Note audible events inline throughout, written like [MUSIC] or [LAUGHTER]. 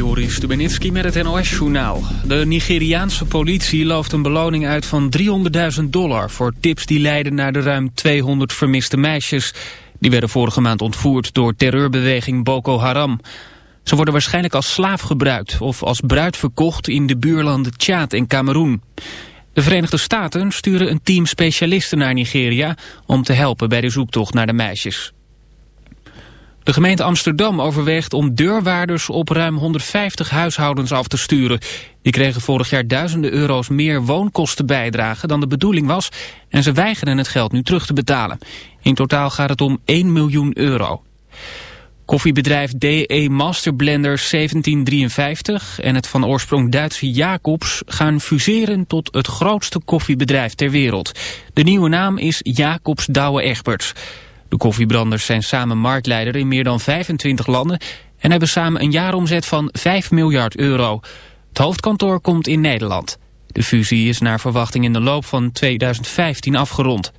Joris Stubenitski met het NOS-journaal. De Nigeriaanse politie looft een beloning uit van 300.000 dollar... voor tips die leiden naar de ruim 200 vermiste meisjes. Die werden vorige maand ontvoerd door terreurbeweging Boko Haram. Ze worden waarschijnlijk als slaaf gebruikt... of als bruid verkocht in de buurlanden Tjaad en Cameroen. De Verenigde Staten sturen een team specialisten naar Nigeria... om te helpen bij de zoektocht naar de meisjes. De gemeente Amsterdam overweegt om deurwaarders op ruim 150 huishoudens af te sturen. Die kregen vorig jaar duizenden euro's meer woonkosten bijdragen dan de bedoeling was en ze weigeren het geld nu terug te betalen. In totaal gaat het om 1 miljoen euro. Koffiebedrijf DE Masterblender 1753 en het van oorsprong Duitse Jacobs gaan fuseren tot het grootste koffiebedrijf ter wereld. De nieuwe naam is Jacobs Douwe Egberts. De koffiebranders zijn samen marktleider in meer dan 25 landen en hebben samen een jaaromzet van 5 miljard euro. Het hoofdkantoor komt in Nederland. De fusie is naar verwachting in de loop van 2015 afgerond.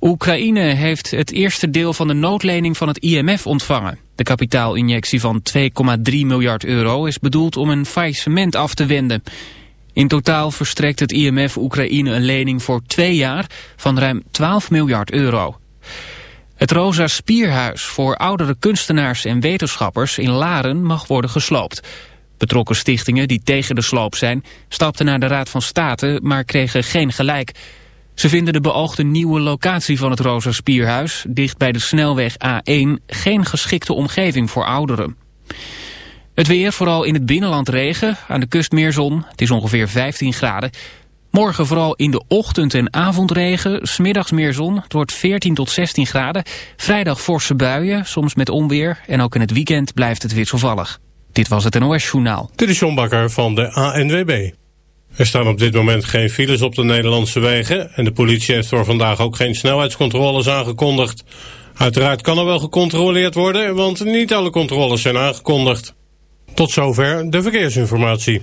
Oekraïne heeft het eerste deel van de noodlening van het IMF ontvangen. De kapitaalinjectie van 2,3 miljard euro is bedoeld om een faillissement af te wenden. In totaal verstrekt het IMF Oekraïne een lening voor twee jaar van ruim 12 miljard euro. Het Rosa Spierhuis voor oudere kunstenaars en wetenschappers in Laren mag worden gesloopt. Betrokken stichtingen die tegen de sloop zijn stapten naar de Raad van State, maar kregen geen gelijk. Ze vinden de beoogde nieuwe locatie van het Rosa Spierhuis, dicht bij de snelweg A1, geen geschikte omgeving voor ouderen. Het weer, vooral in het binnenland regen, aan de kust meer zon. Het is ongeveer 15 graden. Morgen vooral in de ochtend- en avondregen, smiddags meer zon. Het wordt 14 tot 16 graden. Vrijdag forse buien, soms met onweer. En ook in het weekend blijft het wisselvallig. Dit was het NOS Journaal. Dit is John Bakker van de ANWB. Er staan op dit moment geen files op de Nederlandse wegen... en de politie heeft voor vandaag ook geen snelheidscontroles aangekondigd. Uiteraard kan er wel gecontroleerd worden... want niet alle controles zijn aangekondigd. Tot zover de verkeersinformatie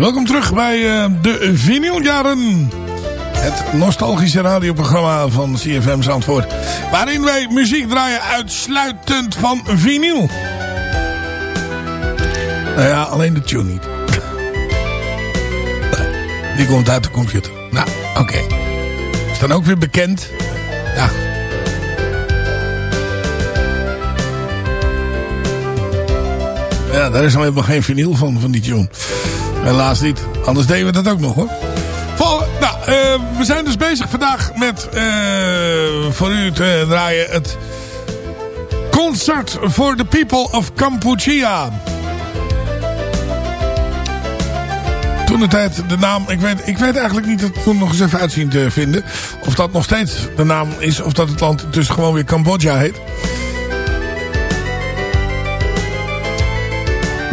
Welkom terug bij uh, de vinyljaren. Het nostalgische radioprogramma van CFM Zandvoort. Waarin wij muziek draaien uitsluitend van vinyl. Nou ja, alleen de tune niet. [LAUGHS] Die komt uit de computer. Nou, oké. Is dan ook weer bekend. Ja. Ja, daar is al helemaal geen vinyl van, van die tune. Helaas niet. Anders deden we dat ook nog hoor. Nou, uh, we zijn dus bezig vandaag met uh, voor u te draaien het Concert for the People of Kampuchea. Toen de tijd de naam, ik weet, ik weet eigenlijk niet, dat toen nog eens even uitzien te vinden. Of dat nog steeds de naam is, of dat het land dus gewoon weer Cambodja heet.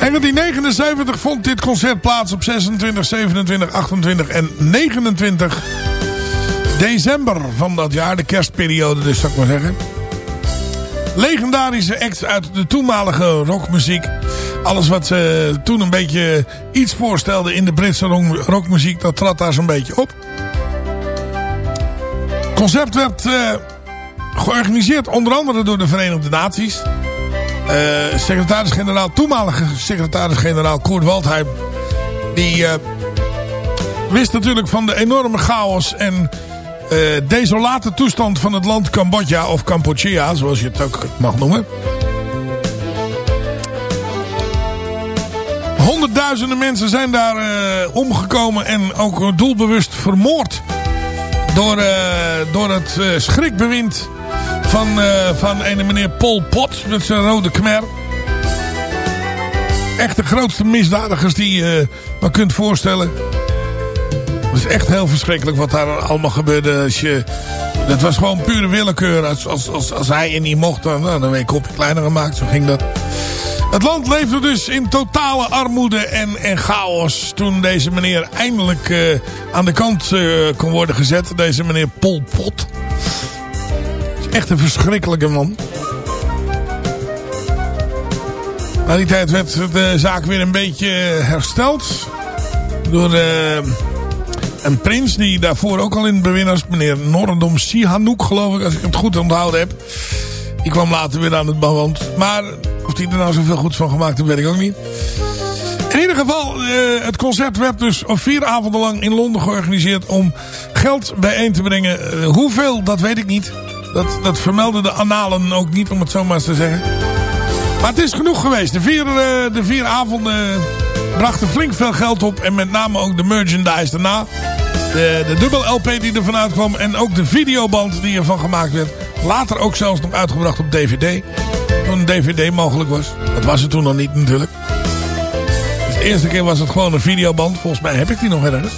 1979 vond dit concert plaats op 26, 27, 28 en 29 december van dat jaar. De kerstperiode dus, zou ik maar zeggen. Legendarische acts uit de toenmalige rockmuziek. Alles wat ze toen een beetje iets voorstelde in de Britse rockmuziek, dat trad daar zo'n beetje op. Het concept werd uh, georganiseerd onder andere door de Verenigde Naties. Uh, secretaris-generaal, toenmalige secretaris-generaal Koert Waldheim. Die uh, wist natuurlijk van de enorme chaos en uh, desolate toestand van het land Cambodja of Kampuchea, zoals je het ook mag noemen. Honderdduizenden mensen zijn daar omgekomen en ook doelbewust vermoord. Door, door het schrikbewind van, uh, van een meneer Pol Pot met zijn rode kmer. Echt de grootste misdadigers die je maar kunt voorstellen. Het is echt heel verschrikkelijk wat daar allemaal gebeurde. Als je, dat was gewoon pure willekeur. Als, als, als, hij en niet mocht, dan, nou, dan je kopje kleiner gemaakt. Zo ging dat. Het land leefde dus in totale armoede en, en chaos. Toen deze meneer eindelijk uh, aan de kant kon worden gezet. Deze meneer Pol Pot echt een verschrikkelijke man. Na die tijd werd de zaak weer een beetje hersteld. Door uh, een prins die daarvoor ook al in het was. Meneer Norodom Sihanouk geloof ik. Als ik het goed onthouden heb. Die kwam later weer aan het band. Maar of hij er nou zoveel goed van gemaakt heeft weet ik ook niet. In ieder geval, uh, het concert werd dus vier avonden lang in Londen georganiseerd om geld bijeen te brengen. Hoeveel, dat weet ik niet. Dat, dat vermelden de annalen ook niet, om het zo maar te zeggen. Maar het is genoeg geweest. De vier, uh, de vier avonden brachten flink veel geld op. En met name ook de merchandise daarna. De, de dubbel LP die er vanuit kwam. En ook de videoband die ervan gemaakt werd. Later ook zelfs nog uitgebracht op DVD. Toen een DVD mogelijk was. Dat was het toen nog niet natuurlijk. Dus de eerste keer was het gewoon een videoband. Volgens mij heb ik die nog ergens.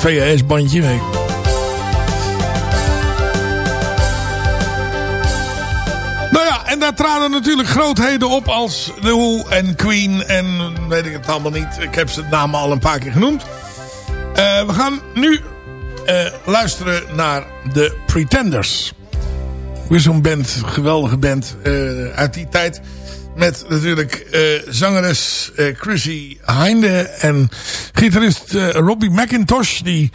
VHS-bandje, weet ik. Daar traden natuurlijk grootheden op als The Who en Queen en weet ik het allemaal niet. Ik heb ze namen al een paar keer genoemd. Uh, we gaan nu uh, luisteren naar The Pretenders. Weer zo'n band, geweldige band uh, uit die tijd. Met natuurlijk zangeres Chrissy Heinde en gitarist Robbie McIntosh... die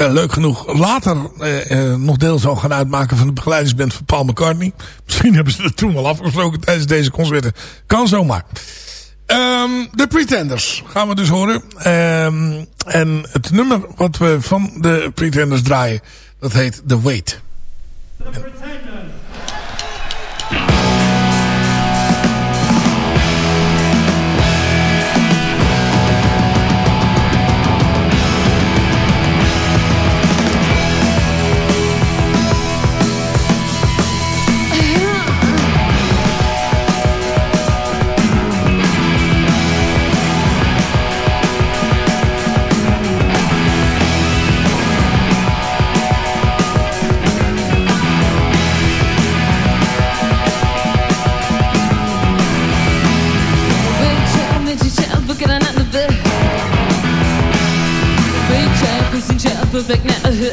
uh, leuk genoeg later uh, nog deel zou gaan uitmaken van de begeleidingsband van Paul McCartney. [LAUGHS] Misschien hebben ze dat toen al afgesproken tijdens deze concerten. Kan zomaar. Um, de Pretenders gaan we dus horen. Um, en het nummer wat we van de Pretenders draaien, dat heet The Wait. The Pretenders. Bebek ne ahı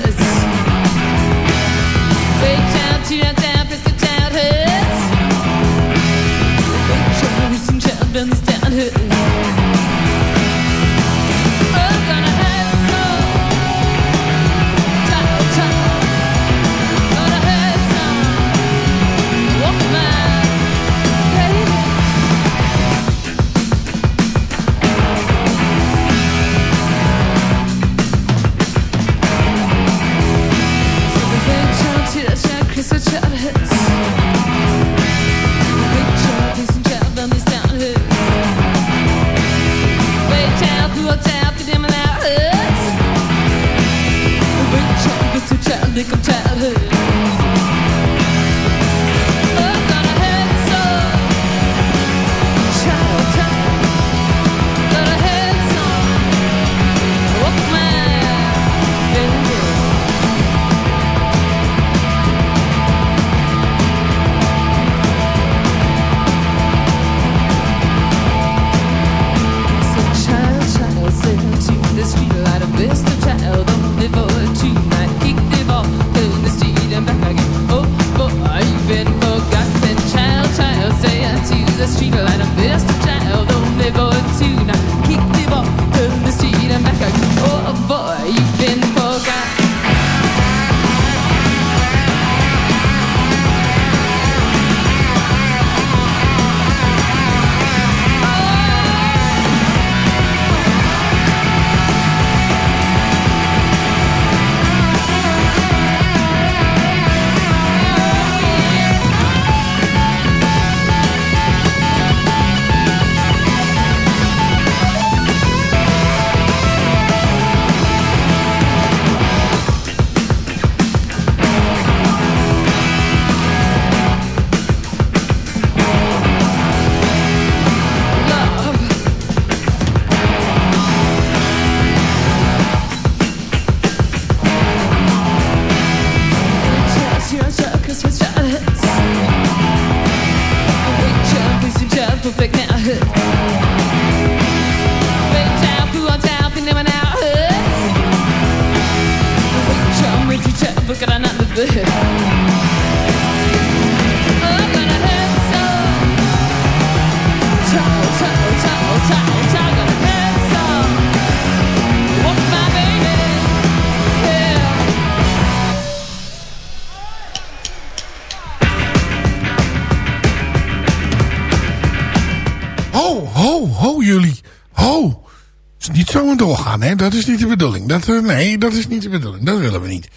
doorgaan, hè. Dat is niet de bedoeling. Dat, eh, nee, dat is niet de bedoeling. Dat willen we niet.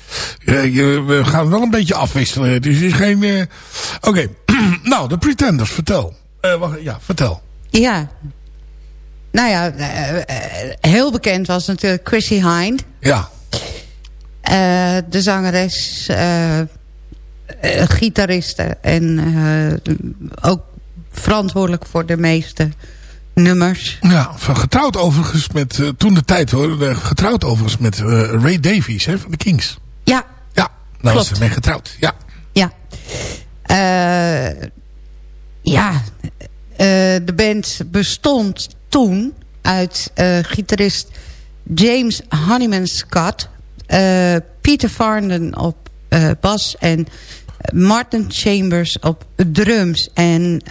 Eh, we gaan wel een beetje afwisselen. Het is geen... eh, Oké. [CLEARS THROAT] nou, de Pretenders, vertel. Wacht, ja, vertel. Ja. Nou ja, heel bekend was natuurlijk Chrissy Hind. Ja. De zangeres, gitariste en ook verantwoordelijk voor de meeste nummers. Ja, van getrouwd overigens met... eh, toen de tijd hoor. eh, getrouwd overigens met eh, Ray Davies, hè, van de Kings. Ja, Ja, was Klopt. ze mee getrouwd. Ja. ja. Ja, de band bestond toen uit gitarist James Honeyman Scott... Peter Farnden op bas en Martin Chambers op drums. En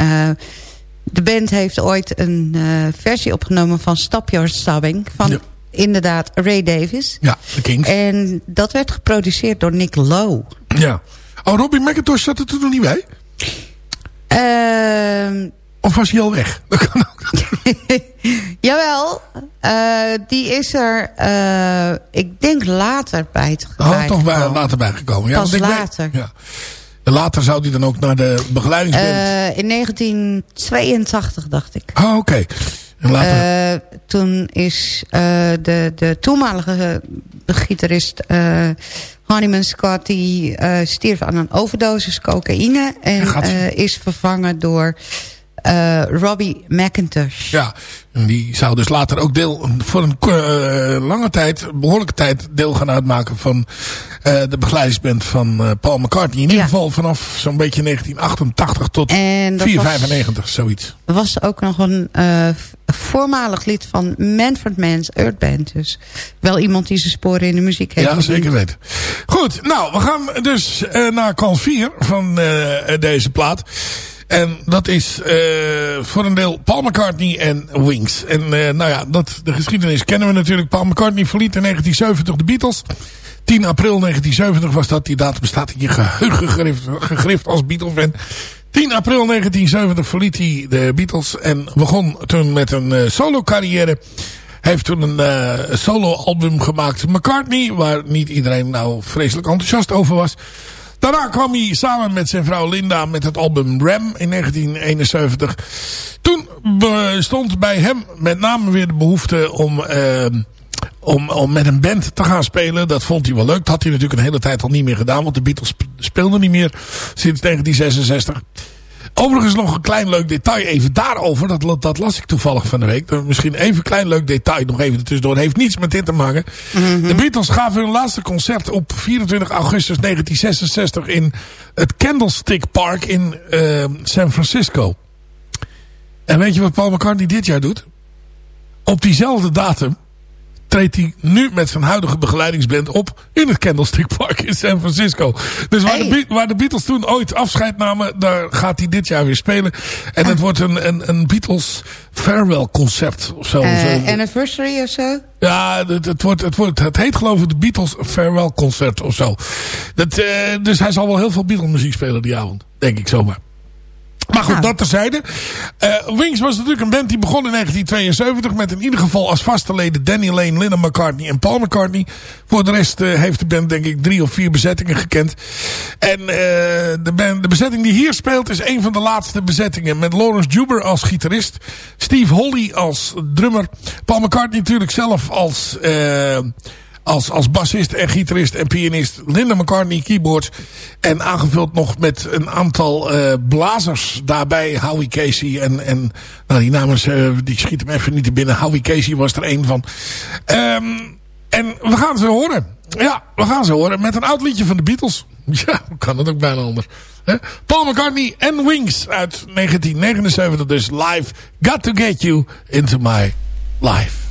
de band heeft ooit een eh, versie opgenomen van Stop Your Stabbing... van Ja. inderdaad Ray Davis. Ja, de Kings. En dat werd geproduceerd door Nick Lowe. Ja. Oh, Robbie McIntosh zat er toen nog niet bij? Ehm Of was hij al weg? [LAUGHS] Dat kan ook. [LAUGHS] jawel, eh, die is er, eh, ik denk later bij het Oh, toch bij, later bijgekomen. Ja, Pas later. ja. En later zou hij dan ook naar de begeleidingsband. Eh, in 1982 dacht ik. oh, oké. En later... Eh, toen is eh, de, de toenmalige gitarist uh, Honeyman Scott... die stierf aan een overdosis cocaïne... en is vervangen door eh, Robbie McIntosh. ja, en die zou dus later ook deel, voor een eh, lange tijd, behoorlijke tijd, deel gaan uitmaken van eh, de begeleidingsband van Paul McCartney. In ieder Ja. geval vanaf zo'n beetje 1988 tot En dat 495, zoiets. was, ook nog een voormalig lid van Manfred Mann's Earth Band. Dus wel iemand die zijn sporen in de muziek heeft. Ja, zeker weten. Goed, nou, we gaan dus naar kant 4 van deze plaat. En dat is eh, voor een deel Paul McCartney en Wings. En eh, nou ja, dat, de geschiedenis kennen we natuurlijk. Paul McCartney verliet in 1970 de Beatles. 10 april 1970 was dat. Die datum staat in je geheugen gegrift, gegrift als Beatle-fan. 10 april 1970 verliet hij de Beatles en begon toen met een eh, solo carrière. Heeft toen een solo album gemaakt. McCartney, waar niet iedereen nou vreselijk enthousiast over was. Daarna kwam hij samen met zijn vrouw Linda met het album Ram in 1971. Toen bestond bij hem met name weer de behoefte om, eh, om, om met een band te gaan spelen. Dat vond hij wel leuk. Dat had hij natuurlijk een hele tijd al niet meer gedaan. Want de Beatles sp- speelden niet meer sinds 1966. Overigens nog een klein leuk detail even daarover. Dat, dat las ik toevallig van de week. Misschien even een klein leuk detail nog even tussendoor. Heeft niets met dit te maken. De Beatles gaven hun laatste concert op 24 augustus 1966 in het Candlestick Park in eh, San Francisco. En weet je wat Paul McCartney dit jaar doet? Op diezelfde datum treedt hij nu met zijn huidige begeleidingsband op in het Candlestick Park in San Francisco. Dus waar, de, Be- waar de Beatles toen ooit afscheid namen, daar gaat hij dit jaar weer spelen. En het wordt een, een, een Beatles farewell concert of zo. Eh, anniversary of zo? Ja, het, het, wordt, het, wordt, het heet geloof ik de Beatles Farewell Concert of zo. Dat, eh, dus hij zal wel heel veel Beatles muziek spelen die avond. Denk ik zomaar. Maar goed, Nou. dat terzijde. Eh Wings was natuurlijk een band die begon in 1972... met in ieder geval als vaste leden Danny Lane, Lennon McCartney en Paul McCartney. Voor de rest eh, heeft de band denk ik drie of vier bezettingen gekend. En eh, de, band, de bezetting die hier speelt is een van de laatste bezettingen. Met Lawrence Juber als gitarist. Steve Holly als drummer. Paul McCartney natuurlijk zelf als... als, als bassist en gitarist en pianist. Linda McCartney keyboard. En aangevuld nog met een aantal eh, blazers daarbij. Howie Casey en, en nou die namen eh, die schieten me even niet binnen. Howie Casey was er een van. Ehm, En we gaan ze horen. Ja, we gaan ze horen met een oud liedje van de Beatles. [LAUGHS] Ja, kan het ook bijna anders. hè? Paul McCartney en Wings uit 1979. Dus live. Got to get you into my life.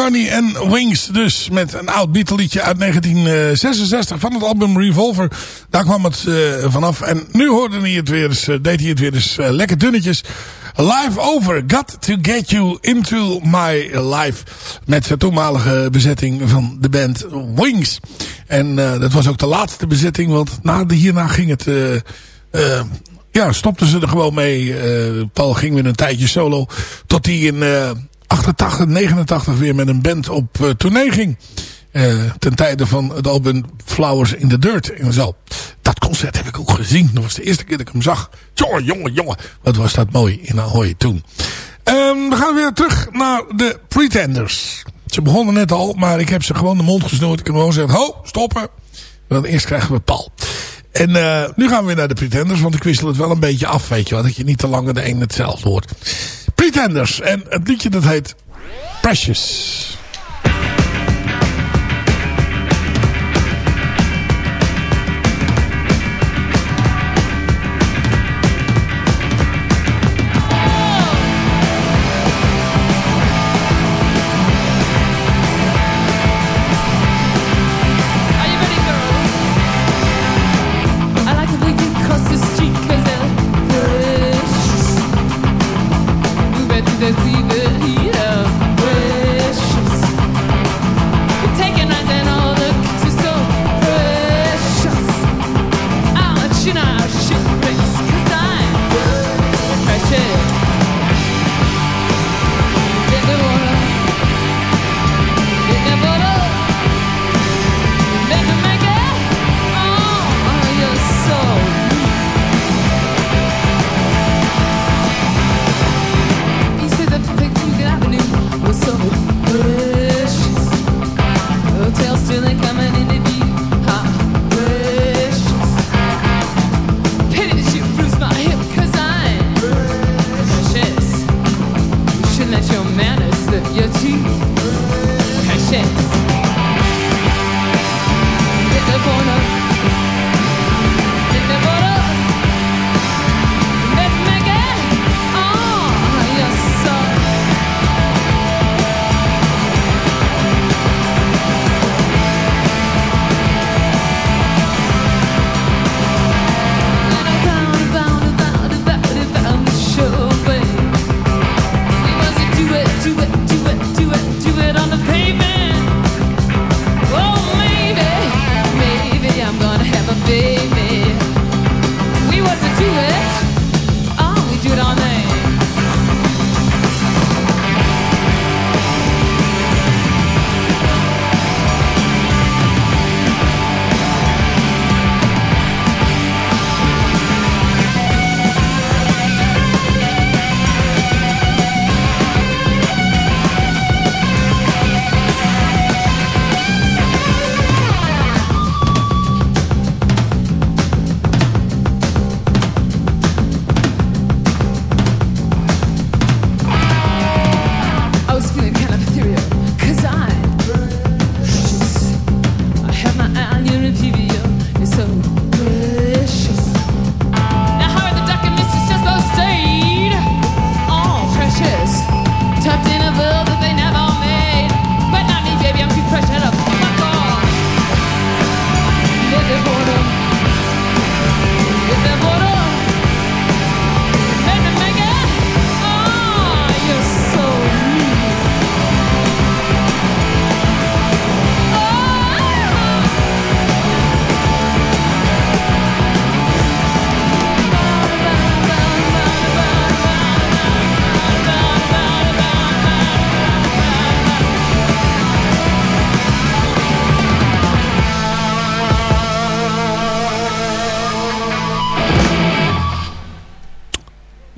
McCartney en Wings dus met een oud Beatle liedje uit 1966 van het album Revolver. Daar kwam het eh, vanaf. En nu hoorde hij het weer eens, eh, deed hij het weer eens eh, lekker dunnetjes. Live over, got to get you into my life. Met zijn toenmalige bezetting van de band Wings. En eh, dat was ook de laatste bezetting, want na de, hierna ging het... eh, eh, ja, stopten ze er gewoon mee. Eh, Paul ging weer een tijdje solo. Tot hij in eh 88, 89 weer met een band op eh, tournee ging. Eh, ten tijde van het album Flowers in the Dirt en zo. Dat concert heb ik ook gezien. Dat was de eerste keer dat ik hem zag. Jongen, jongen, jongen. Wat was dat mooi in Ahoy toen. Ehm, we gaan weer terug naar de Pretenders. Ze begonnen net al, maar ik heb ze gewoon de mond gesnoerd. Ik heb gewoon gezegd, ho, stoppen. Want eerst krijgen we Paul. En eh, nu gaan we weer naar de Pretenders, want ik wissel het wel een beetje af, weet je wel. Dat je niet te lang de een hetzelfde hoort. En het liedje dat heet Precious.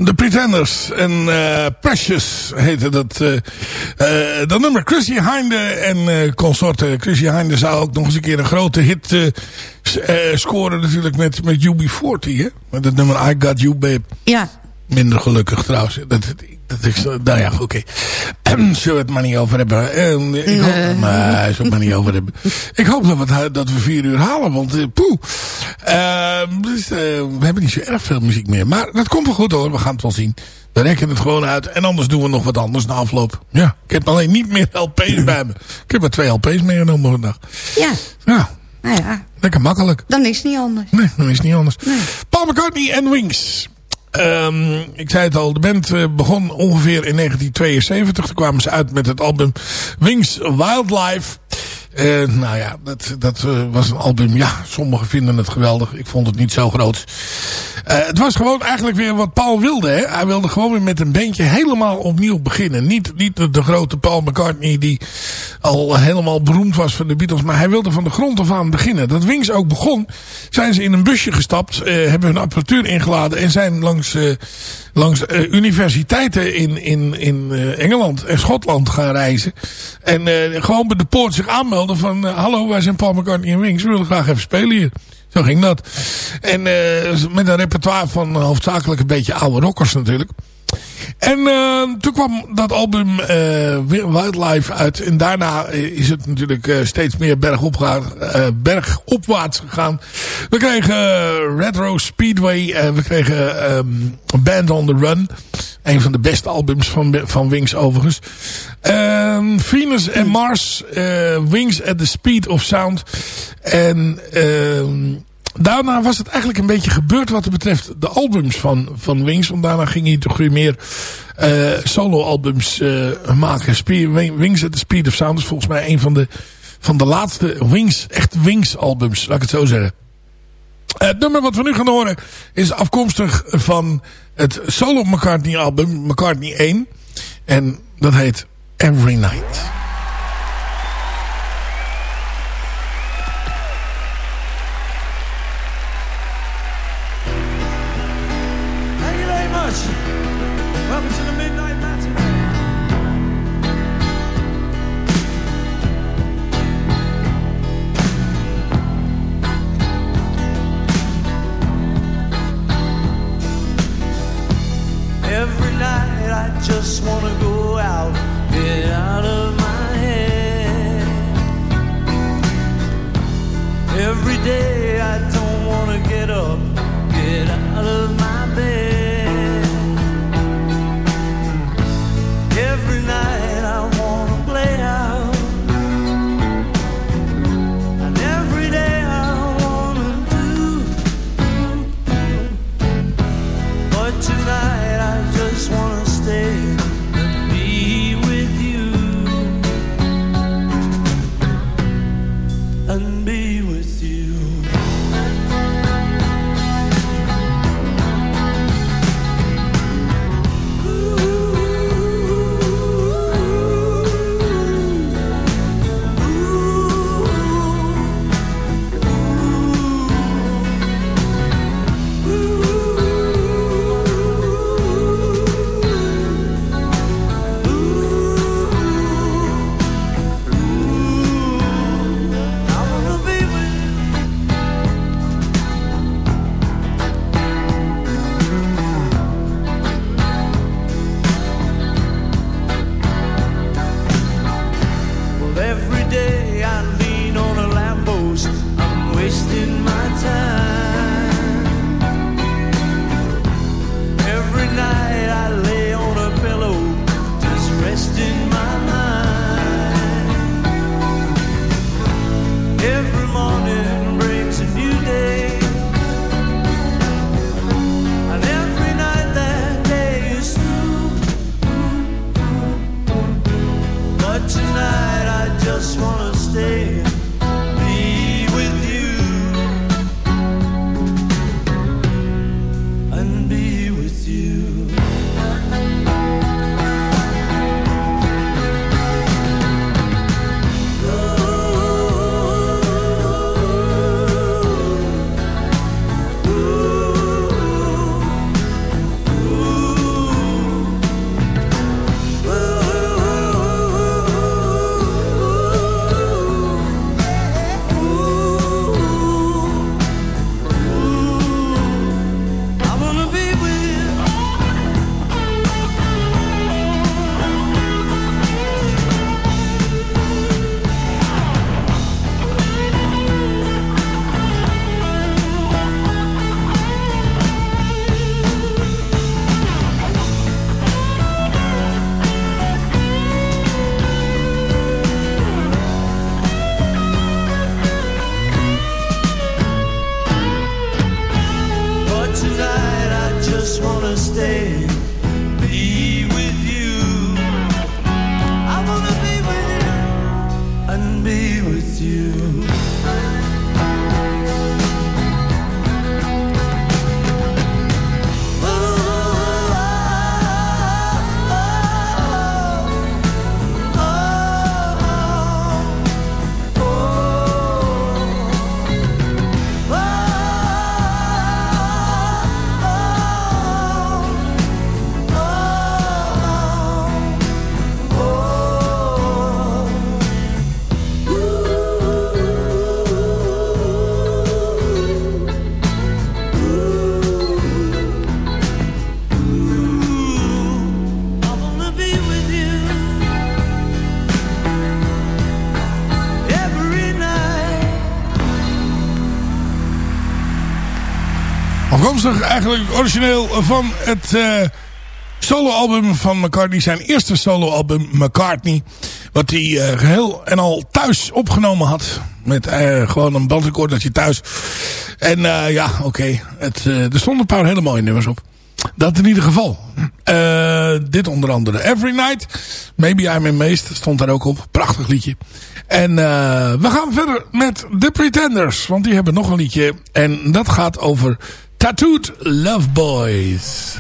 The Pretenders en eh, Precious heette dat, eh, eh, dat nummer. Chrissy Hinde en consorten. Chrissy Hinde zou ook nog eens een keer een grote hit scoren natuurlijk met, met UB40. Hè? Met het nummer I Got You Babe. Ja. Minder gelukkig trouwens. Dat, dat is, nou ja, oké. [CLEARS THROAT] Zullen we het maar niet over hebben. Ik hoop, Nee. maar, zullen we het maar niet over hebben. Ik hoop dat we, het- dat we vier uur halen, want eh, poeh. Eh, dus, eh, we hebben niet zo erg veel muziek meer. Maar dat komt wel goed hoor, we gaan het wel zien. We rekken het gewoon uit. En anders doen we nog wat anders na afloop. Ja, ik heb alleen niet meer LP's [CLEARS THROAT] bij me. Ik heb maar twee LP's meegenomen vandaag. Ja. Ja, Nou ja, lekker makkelijk. dan is het niet anders. Nee, dat is niet anders. Paul McCartney en Wings. Ehm, ik zei het al, de band eh, begon ongeveer in 1972. Toen kwamen ze uit met het album Wings Wildlife. Eh, nou ja, dat, dat eh, was een album. Ja, sommigen vinden het geweldig. Ik vond het niet zo groot. Eh, het was gewoon eigenlijk weer wat Paul wilde. Hè? Hij wilde gewoon weer met een bandje helemaal opnieuw beginnen. Niet, niet de, de grote Paul McCartney die al helemaal beroemd was van de Beatles. Maar hij wilde van de grond af aan beginnen. Dat Wings ook begon, zijn ze in een busje gestapt. hebben hun apparatuur ingeladen. En zijn langs, langs eh, universiteiten in, in, in eh, Engeland en Schotland gaan reizen. En eh, gewoon bij de poort zich aanmelden van... hallo, wij zijn Paul McCartney en Wings. We willen graag even spelen hier. Zo ging dat. En met een repertoire van hoofdzakelijk een beetje oude rockers natuurlijk. En eh, toen kwam dat album eh, Wildlife uit. En daarna is het natuurlijk eh, steeds meer bergop gaan, eh, bergopwaarts gegaan. We kregen Retro Speedway. we kregen ehm, Band on the Run. Een van de beste albums van, van Wings overigens. Ehm, Venus en Mars. eh, Wings at the Speed of Sound. En... ehm daarna was het eigenlijk een beetje gebeurd wat betreft de albums van, van Wings. Want daarna ging hij toch weer meer uh, solo-albums uh, maken. Wings at the Speed of Sound is volgens mij een van de, van de laatste Wings, echt Wings-albums, laat ik het zo zeggen. Het nummer wat we nu gaan horen is afkomstig van het solo McCartney-album, McCartney 1. En dat heet Every Night. Wanna stay, Afkomstig eigenlijk origineel van het eh, soloalbum van McCartney. Zijn eerste soloalbum McCartney. Wat hij eh, geheel en al thuis opgenomen had. Met eh, gewoon een bandrecordertje thuis. En ja, oké. het er stonden een paar hele mooie nummers op. Dat in ieder geval. Dit onder andere. Every Night. Maybe I'm Amazed. Stond daar ook op. Prachtig liedje. En we gaan verder met The Pretenders. Want die hebben nog een liedje. En dat gaat over Tattooed Love Boys.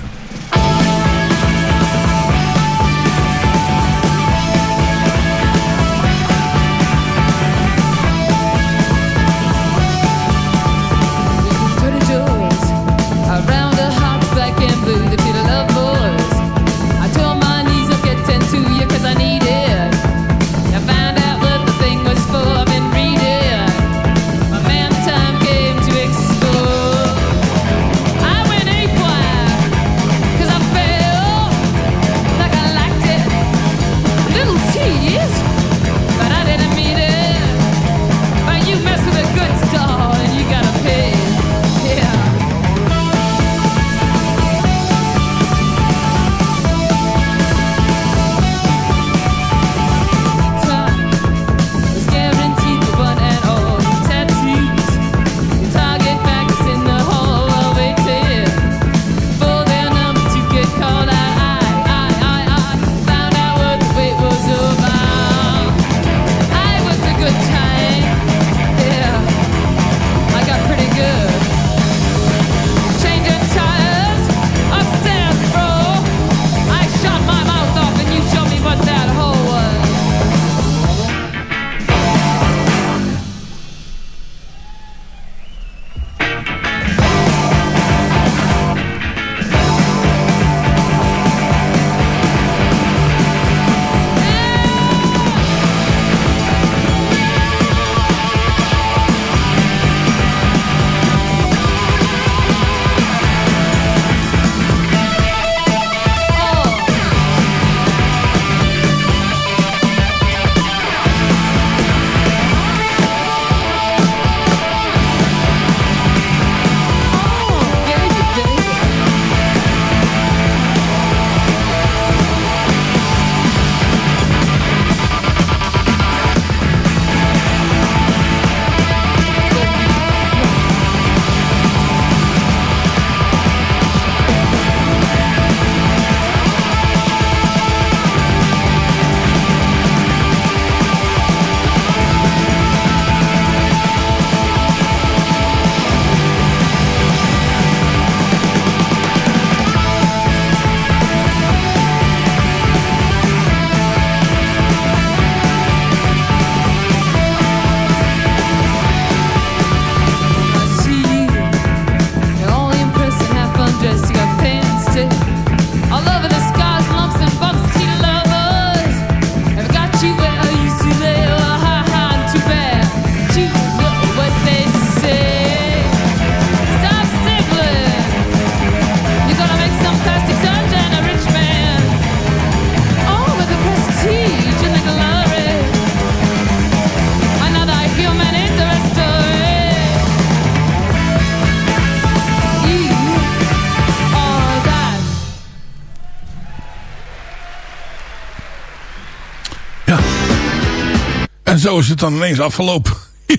Is het dan ineens afgelopen. [LAUGHS]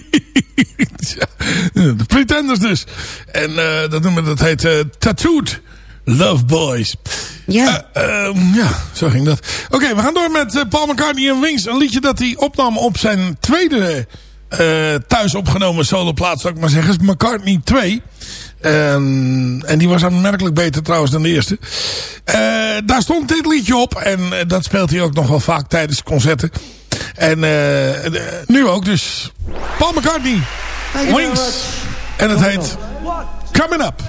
de Pretenders dus. En eh, dat, noemen, dat heet eh, Tattooed Love Boys. Ja. Eh, ehm, ja, zo ging dat. Oké, we gaan door met Paul McCartney en Wings. Een liedje dat hij opnam op zijn tweede thuis opgenomen soloplaat, zou ik maar zeggen. Is McCartney 2. Ehm, en die was aanmerkelijk beter trouwens dan de eerste. Daar stond dit liedje op. En dat speelt hij ook nog wel vaak tijdens concerten. En eh, nu ook dus. Paul McCartney. Wings. En het heet Coming Up.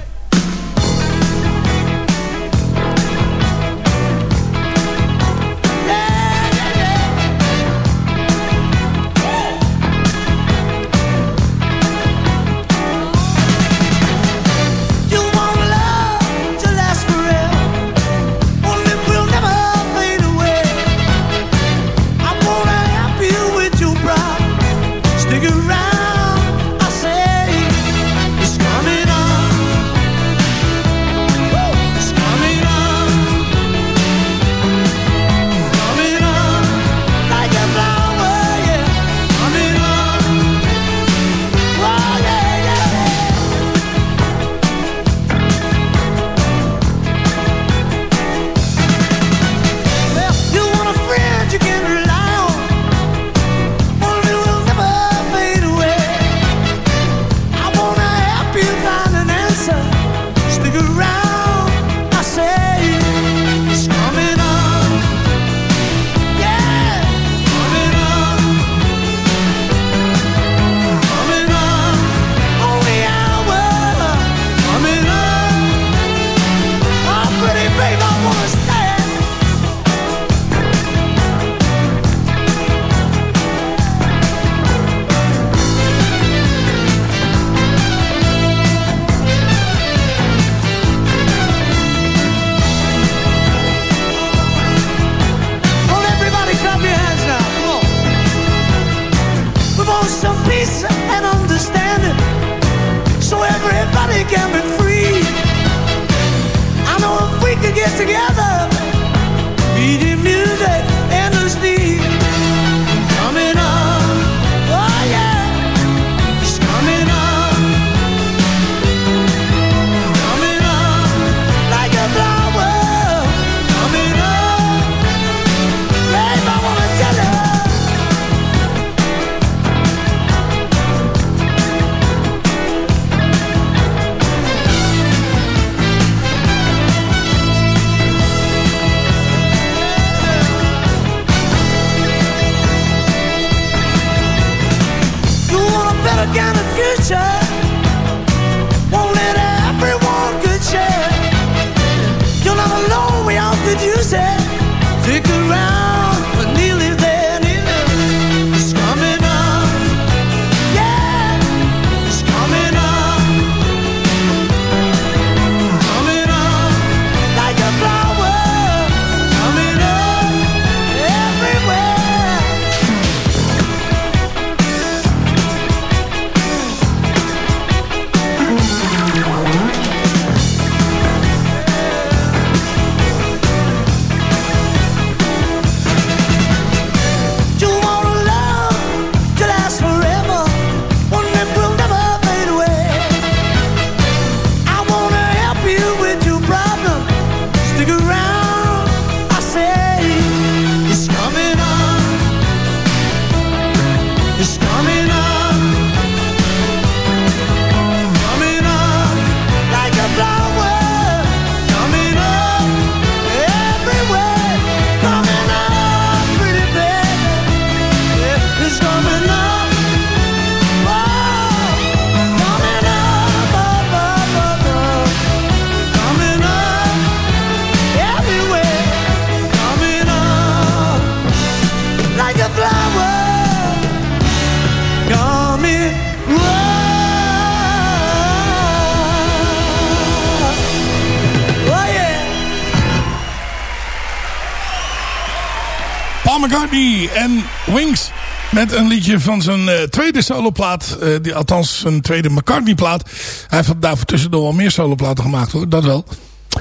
McCartney en Wings. Met een liedje van zijn eh, tweede soloplaat. Eh, die, althans, zijn tweede McCartney-plaat. Hij heeft daarvoor tussendoor al meer soloplaten gemaakt hoor, dat wel.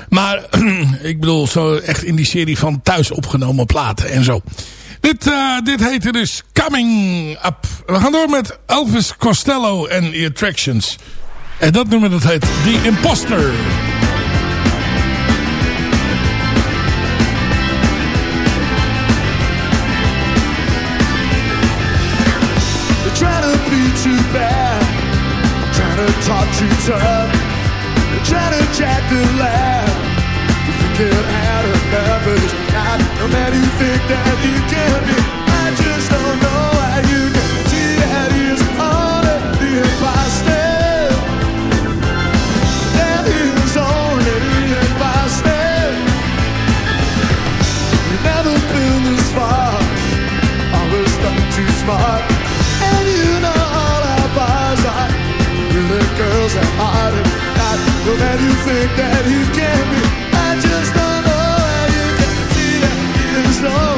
Maar [CLEARS THROAT] ik bedoel, zo echt in die serie van thuis opgenomen platen en zo. Dit, eh, dit heette dus Coming Up. We gaan door met Elvis Costello en The Attractions. En dat nummer dat heet The Imposter. too tough. You're trying to jack the line. You think you've had enough of this not No man you think that you can be. I just don't know how you can see that is only the imposter. That is only the imposter. You've never been this far. Always done too smart. is a harder not so that you think that you can be. I just don't know how you can see that it is no.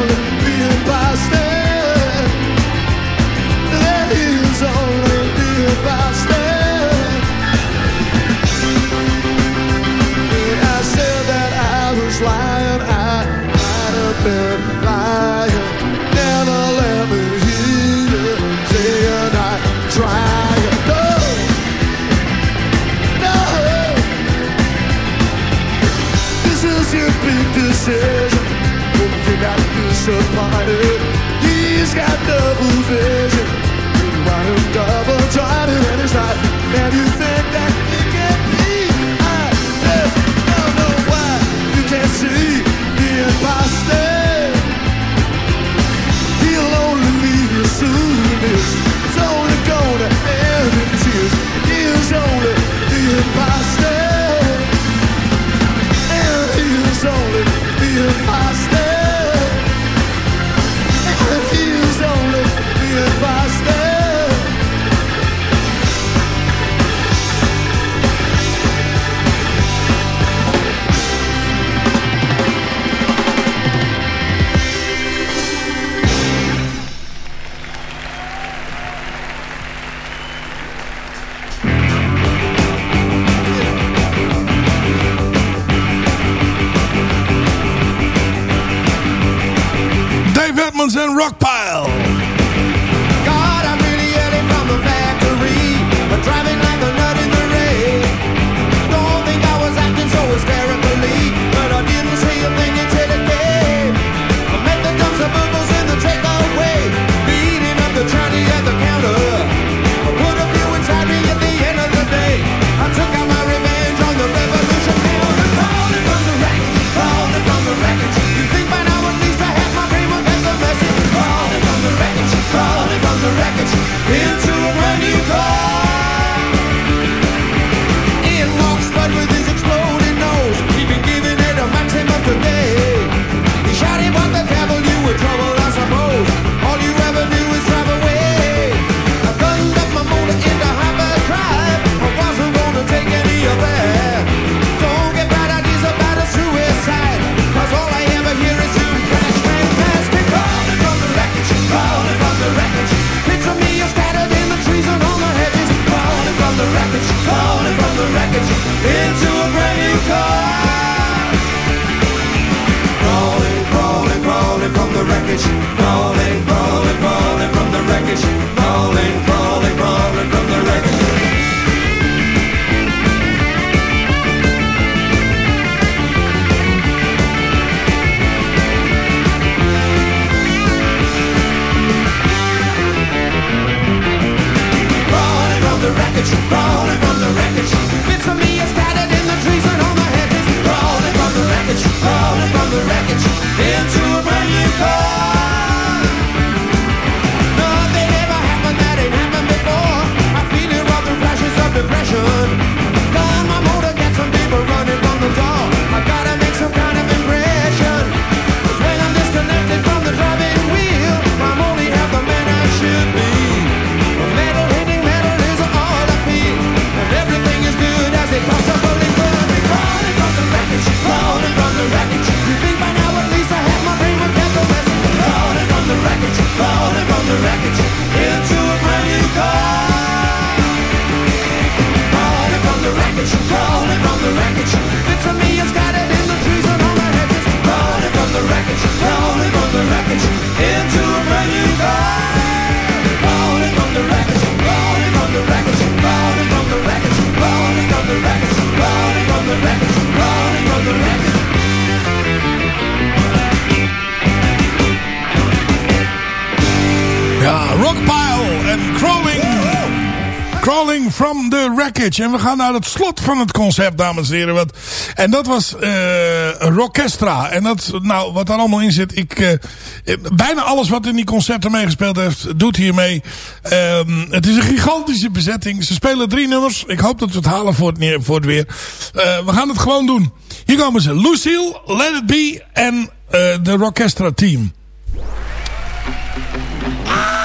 From the Wreckage. En we gaan naar het slot van het concert, dames en heren. Wat, en dat was eh Rockestra. En dat, nou, wat daar allemaal in zit. Ik, eh, bijna alles wat in die concerten meegespeeld heeft, doet hier mee. Ehm, het is een gigantische bezetting. Ze spelen drie nummers. Ik hoop dat we het halen voor het, voor het weer. We gaan het gewoon doen. Hier komen ze. Lucille, Let It Be en de Rockestra team. Well,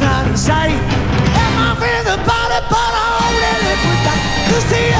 not in sight. And my friends about it, but I only live with that. Lucille.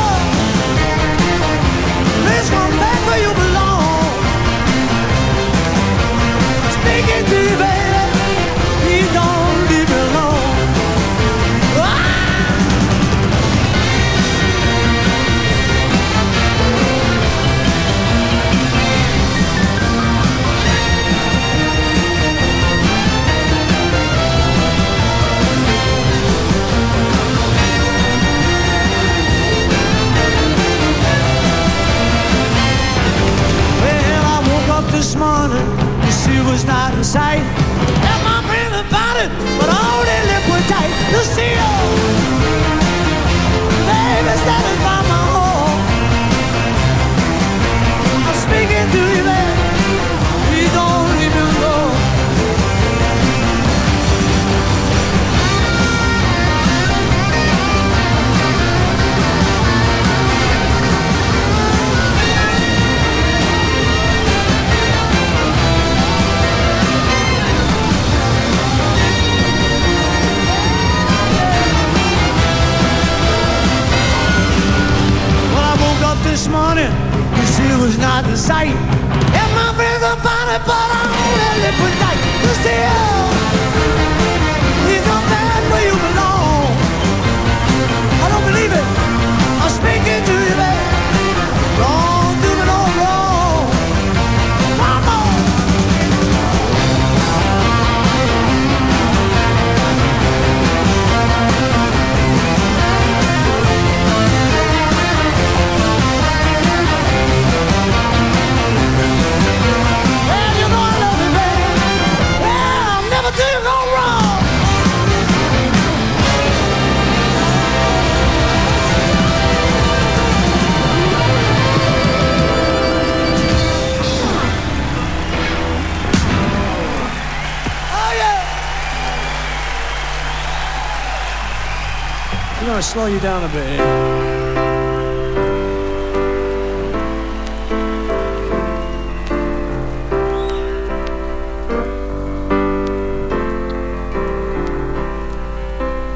We're going to slow you down a bit.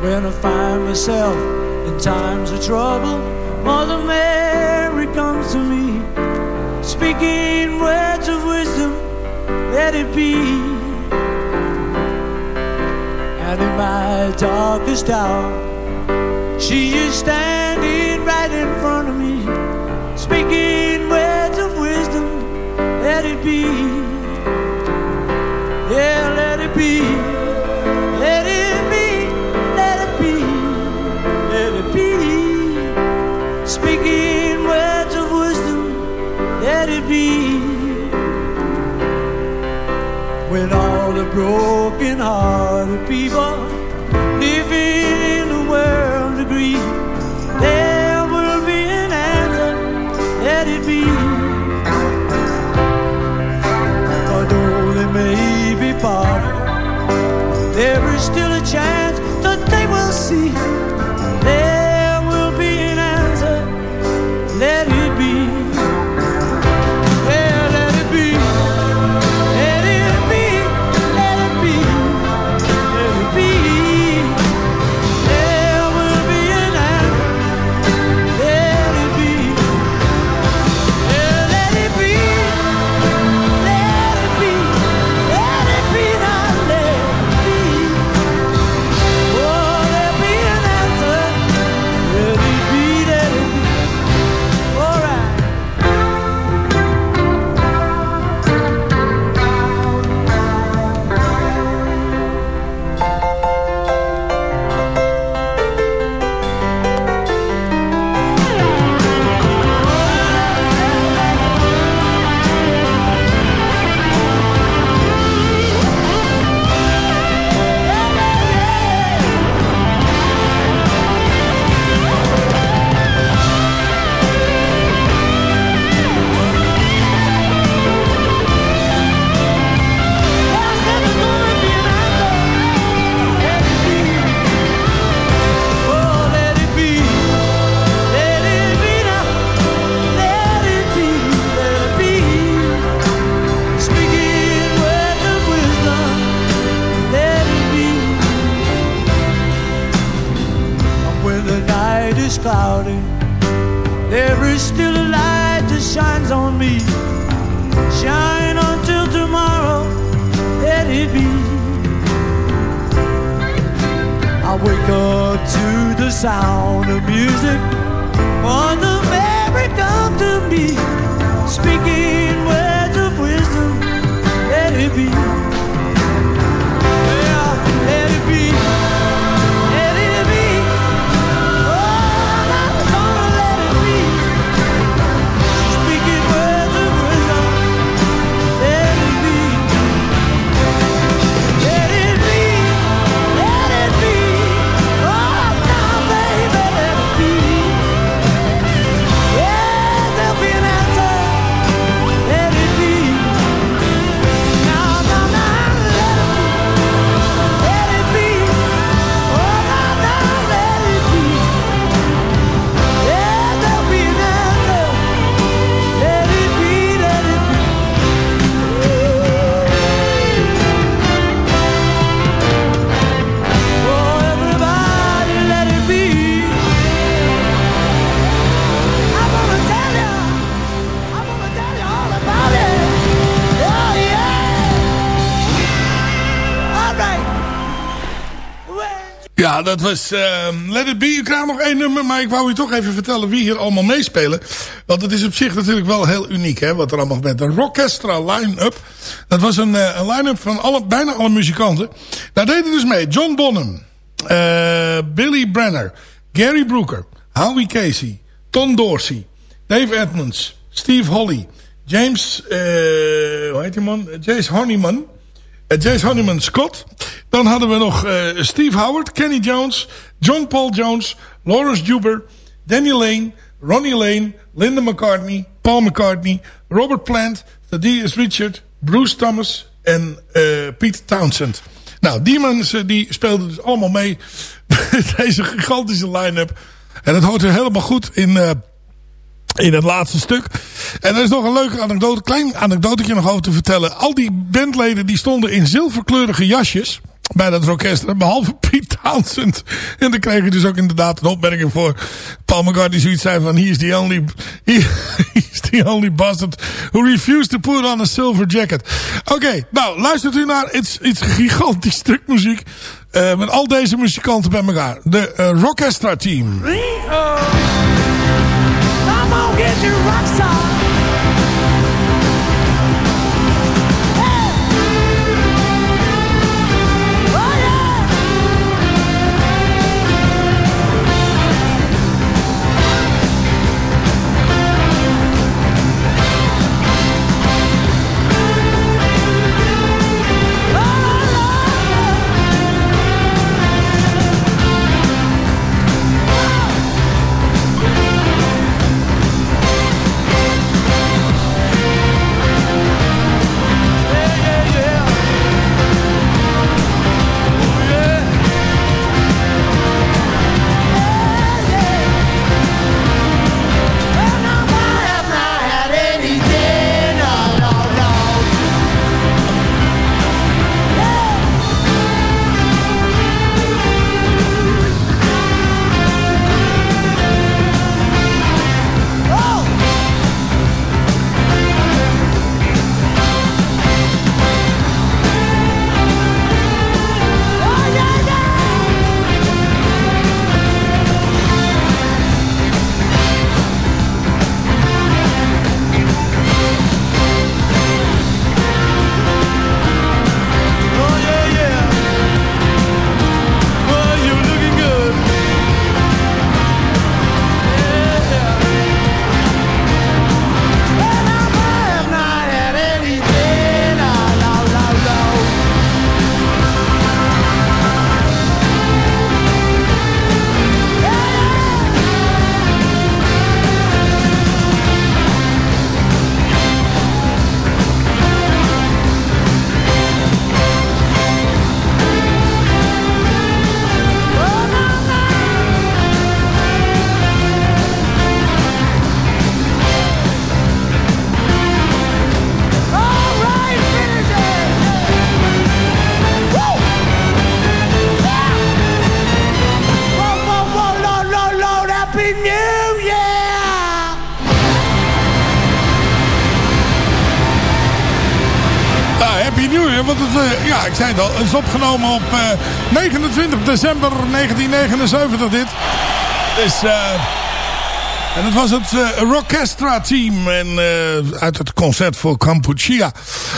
When I find myself in times of trouble, Mother Mary comes to me, speaking words of wisdom, let it be. And in my darkest hour, she is standing right in front of me, speaking words of wisdom. Let it be. Dat was ehm, Let It Be. U krijgt nog één nummer, maar ik wou u toch even vertellen wie hier allemaal meespelen. Want het is op zich natuurlijk wel heel uniek, hè, wat er allemaal met de Rockestra line-up. Dat was een, eh, line-up van alle, bijna alle muzikanten. Daar deden dus mee John Bonham, eh, Billy Brenner, Gary Brooker, Howie Casey, Tom Dorsey, Dave Edmonds, Steve Holly, James, eh, hoe heet die man? Jace Honeyman. Jace Honeyman Scott. Dan hadden we nog eh, Steve Howard, Kenny Jones, John Paul Jones, Lawrence Juber, Danny Lane, Ronnie Lane, Linda McCartney, Paul McCartney, Robert Plant, Thaddeus Richard, Bruce Thomas en eh, Pete Townsend. Nou, die mensen die speelden dus allemaal mee [LAUGHS] deze gigantische line-up. En dat hoort er helemaal goed in... in het laatste stuk. En er is nog een leuke anekdote, klein anekdotetje nog over te vertellen. Al die bandleden die stonden in zilverkleurige jasjes bij dat orkest. Behalve [LAUGHS] Pete Townsend. En dan kreeg je dus ook inderdaad een opmerking voor Paul McCartney. Zoiets zei van, he is the only, [LAUGHS] he, is the only bastard who refused to put on a silver jacket. Oké, nou luistert u naar iets, iets gigantisch stuk muziek. eh, met al deze muzikanten bij elkaar. De Rockestra team. I'm gonna get you rock star. Ik zei het al, is opgenomen op eh, 29 december 1979 dit. Dus, eh, en het was het uh, Rockestra team en, uit het concert voor Kampuchea.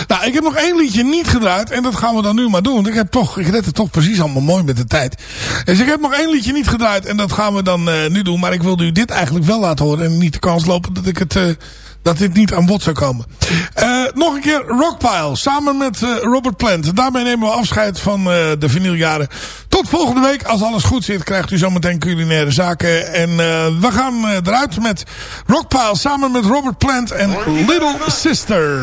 Nou, ik heb nog één liedje niet gedraaid en dat gaan we dan nu maar doen. Ik heb toch, ik red het toch precies allemaal mooi met de tijd. Dus ik heb nog één liedje niet gedraaid en dat gaan we dan nu doen. Maar ik wilde u dit eigenlijk wel laten horen en niet de kans lopen dat ik het dat dit niet aan bod zou komen. Uh, nog een keer Rockpile. Samen met uh, Robert Plant. Daarmee nemen we afscheid van uh, de vinyljaren. Tot volgende week. Als alles goed zit krijgt u zometeen culinaire zaken. En we gaan eruit met Rockpile. Samen met Robert Plant en Little Sister.